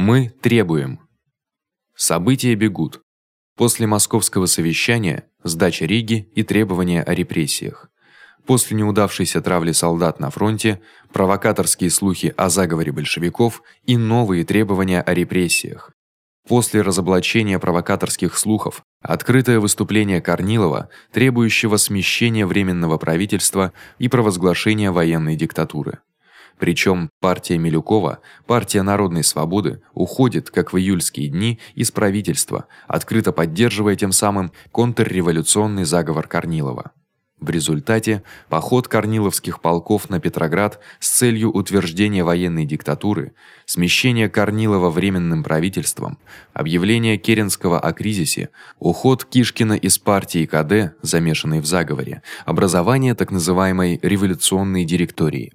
Мы требуем. События бегут. После московского совещания сдача Риги и требования о репрессиях. После неудавшейся травли солдат на фронте, провокаторские слухи о заговоре большевиков и новые требования о репрессиях. После разоблачения провокаторских слухов, открытое выступление Корнилова, требующего смещения временного правительства и провозглашения военной диктатуры. Причём партия Милюкова, партия Народной свободы уходит, как в июльские дни, из правительства, открыто поддерживая тем самым контрреволюционный заговор Корнилова. В результате поход корниловских полков на Петроград с целью утверждения военной диктатуры, смещения Корнилова временным правительством, объявление Керенского о кризисе, уход Кишкина из партии КД, замешанной в заговоре, образование так называемой революционной директории.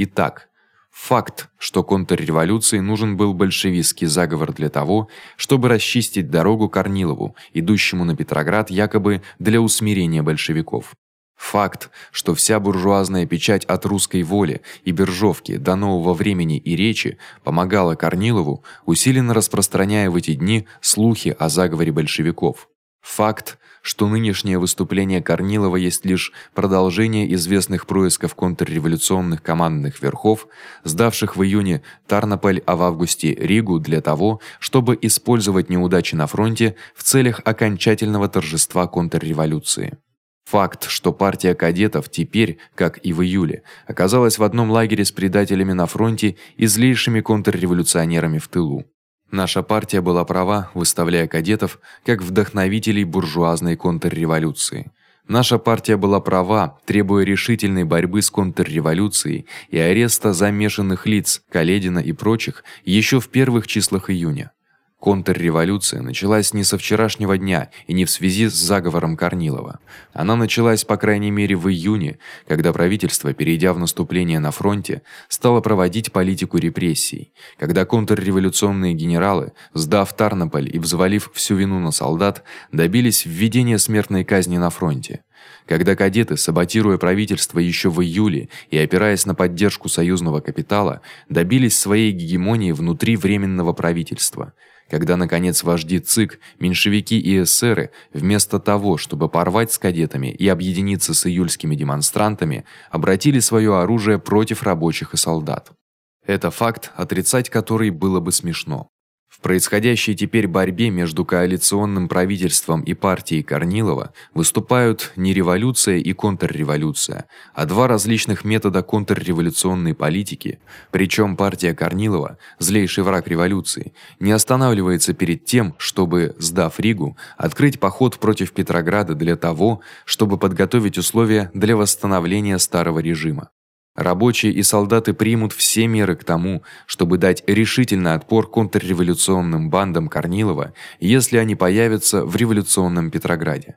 Итак, факт, что контрреволюции нужен был большевистский заговор для того, чтобы расчистить дорогу Корнилову, идущему на Петроград якобы для усмирения большевиков. Факт, что вся буржуазная печать от русской воли и биржовки до нового времени и речи помогала Корнилову, усиленно распространяя в эти дни слухи о заговоре большевиков. Факт, что нынешнее выступление Корнилова есть лишь продолжение известных происков контрреволюционных командных верхов, сдавших в июне Тарнополь, а в августе Ригу для того, чтобы использовать неудачи на фронте в целях окончательного торжества контрреволюции. Факт, что партия кадетов теперь, как и в июле, оказалась в одном лагере с предателями на фронте и злейшими контрреволюционерами в тылу. Наша партия была права, выставляя кадетов как вдохновителей буржуазной контрреволюции. Наша партия была права, требуя решительной борьбы с контрреволюцией и ареста замешанных лиц, Каледина и прочих ещё в первых числах июня. Контрреволюция началась не со вчерашнего дня и не в связи с заговором Корнилова. Она началась, по крайней мере, в июне, когда правительство, перейдя в наступление на фронте, стало проводить политику репрессий. Когда контрреволюционные генералы, сдав Тарнополь и взвалив всю вину на солдат, добились введения смертной казни на фронте. Когда кадеты, саботируя правительство ещё в июле и опираясь на поддержку союзного капитала, добились своей гегемонии внутри временного правительства когда наконец вожди ЦИК, меньшевики и эсеры, вместо того, чтобы порвать с кадетами и объединиться с июльскими демонстрантами, обратили своё оружие против рабочих и солдат. Это факт, отрицать который было бы смешно. В происходящей теперь борьбе между коалиционным правительством и партией Корнилова выступают не революция и контрреволюция, а два различных метода контрреволюционной политики. Причём партия Корнилова, злейший враг революции, не останавливается перед тем, чтобы, сдав Ригу, открыть поход против Петрограда для того, чтобы подготовить условия для восстановления старого режима. Рабочие и солдаты примут все меры к тому, чтобы дать решительный отпор контрреволюционным бандам Корнилова, если они появятся в революционном Петрограде.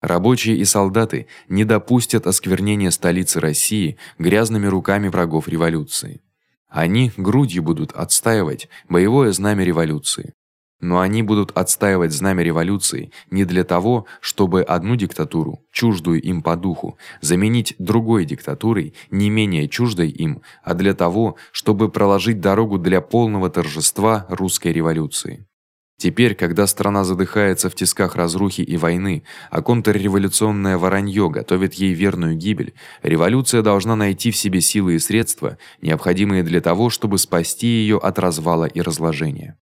Рабочие и солдаты не допустят осквернения столицы России грязными руками врагов революции. Они грудью будут отстаивать боевое знамя революции. Но они будут отстаивать знамя революции не для того, чтобы одну диктатуру, чуждую им по духу, заменить другой диктатурой, не менее чуждой им, а для того, чтобы проложить дорогу для полного торжества русской революции. Теперь, когда страна задыхается в тисках разрухи и войны, а контрреволюционное воронье готовит ей верную гибель, революция должна найти в себе силы и средства, необходимые для того, чтобы спасти её от развала и разложения.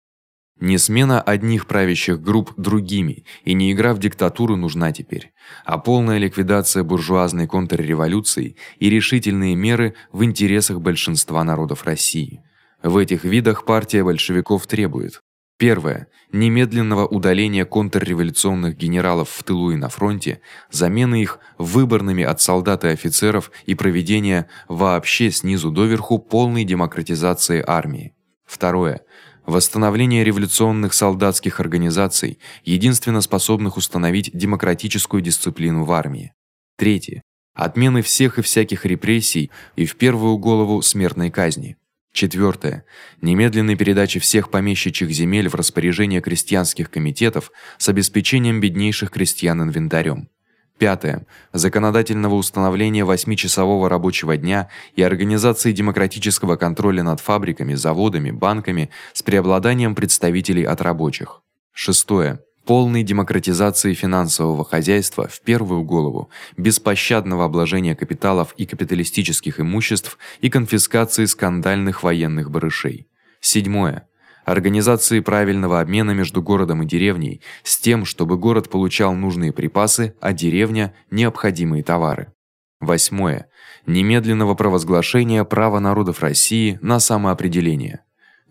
Не смена одних правящих групп другими и не игра в диктатуру нужна теперь, а полная ликвидация буржуазной контрреволюции и решительные меры в интересах большинства народов России. В этих видах партия большевиков требует: первое немедленного удаления контрреволюционных генералов в тылу и на фронте, замены их выборными от солдат и офицеров и проведения вообще снизу доверху полной демократизации армии. Второе восстановление революционных солдатских организаций, единственно способных установить демократическую дисциплину в армии. Третье отмены всех и всяких репрессий и в первую голову смертной казни. Четвертое немедленной передачи всех помещичьих земель в распоряжение крестьянских комитетов с обеспечением беднейших крестьян инвентарем. Пятое. Законодательного установления восьмичасового рабочего дня и организации демократического контроля над фабриками, заводами, банками с преобладанием представителей от рабочих. Шестое полной демократизации финансового хозяйства в первую голову, беспощадного обложения капиталов и капиталистических имуществ и конфискации скандальных военных барышей. Седьмое организации правильного обмена между городом и деревней с тем, чтобы город получал нужные припасы, а деревня необходимые товары. Восьмое немедленного провозглашения права народов России на самоопределение.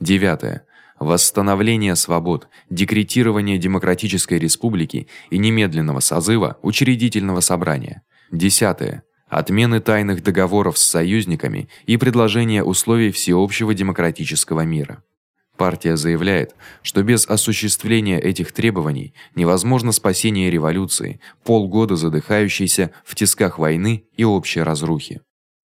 Девятое восстановление свобод, декретирование демократической республики и немедленного созыва учредительного собрания. Десятое отмены тайных договоров с союзниками и предложение условий всеобщего демократического мира. Партия заявляет, что без осуществления этих требований невозможно спасение революции, полгода задыхающейся в тисках войны и общей разрухи.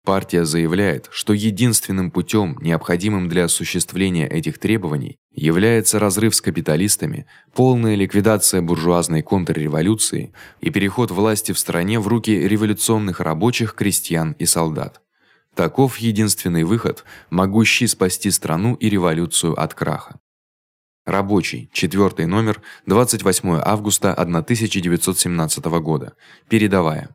Партия заявляет, что единственным путём, необходимым для осуществления этих требований, является разрыв с капиталистами, полная ликвидация буржуазной контрреволюции и переход власти в стране в руки революционных рабочих, крестьян и солдат. Таков единственный выход, могущий спасти страну и революцию от краха. Рабочий, четвёртый номер, 28 августа 1917 года. Передавая